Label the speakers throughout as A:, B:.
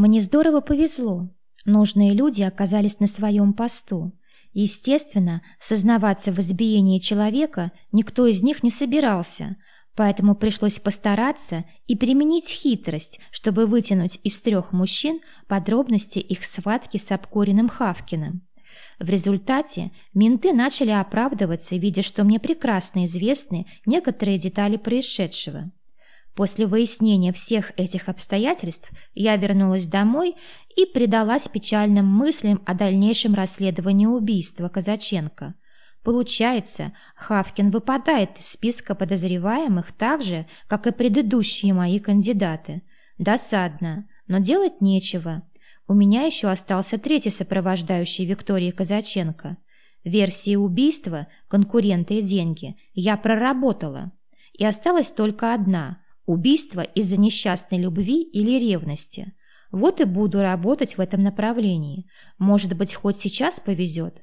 A: Мне здорово повезло. Нужные люди оказались на своем посту. Естественно, сознаваться в избиении человека никто из них не собирался, поэтому пришлось постараться и применить хитрость, чтобы вытянуть из трех мужчин подробности их схватки с обкуренным Хавкиным. В результате менты начали оправдываться, видя, что мне прекрасно известны некоторые детали происшедшего. После выяснения всех этих обстоятельств я вернулась домой и предалась печальным мыслям о дальнейшем расследовании убийства Казаченко. Получается, Хавкин выпадает из списка подозреваемых так же, как и предыдущие мои кандидаты. Досадно, но делать нечего. У меня еще остался третий сопровождающий Виктории Казаченко. Версии убийства, конкуренты и деньги я проработала. И осталась только одна – убийство из-за несчастной любви или ревности. Вот и буду работать в этом направлении. Может быть, хоть сейчас повезет.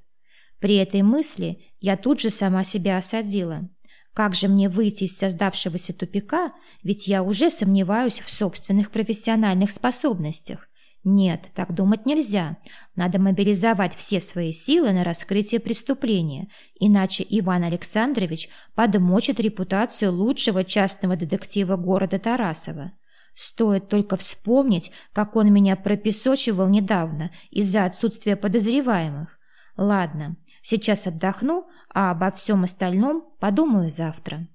A: При этой мысли я тут же сама себя осадила. Как же мне выйти из создавшегося тупика, ведь я уже сомневаюсь в собственных профессиональных способностях. Нет, так думать нельзя. Надо мобилизовать все свои силы на раскрытие преступления, иначе Иван Александрович подмочит репутацию лучшего частного детектива города Тарасова. Стоит только вспомнить, как он меня пропесочивал недавно из-за отсутствия подозреваемых. Ладно, сейчас отдохну, а обо всем остальном подумаю завтра.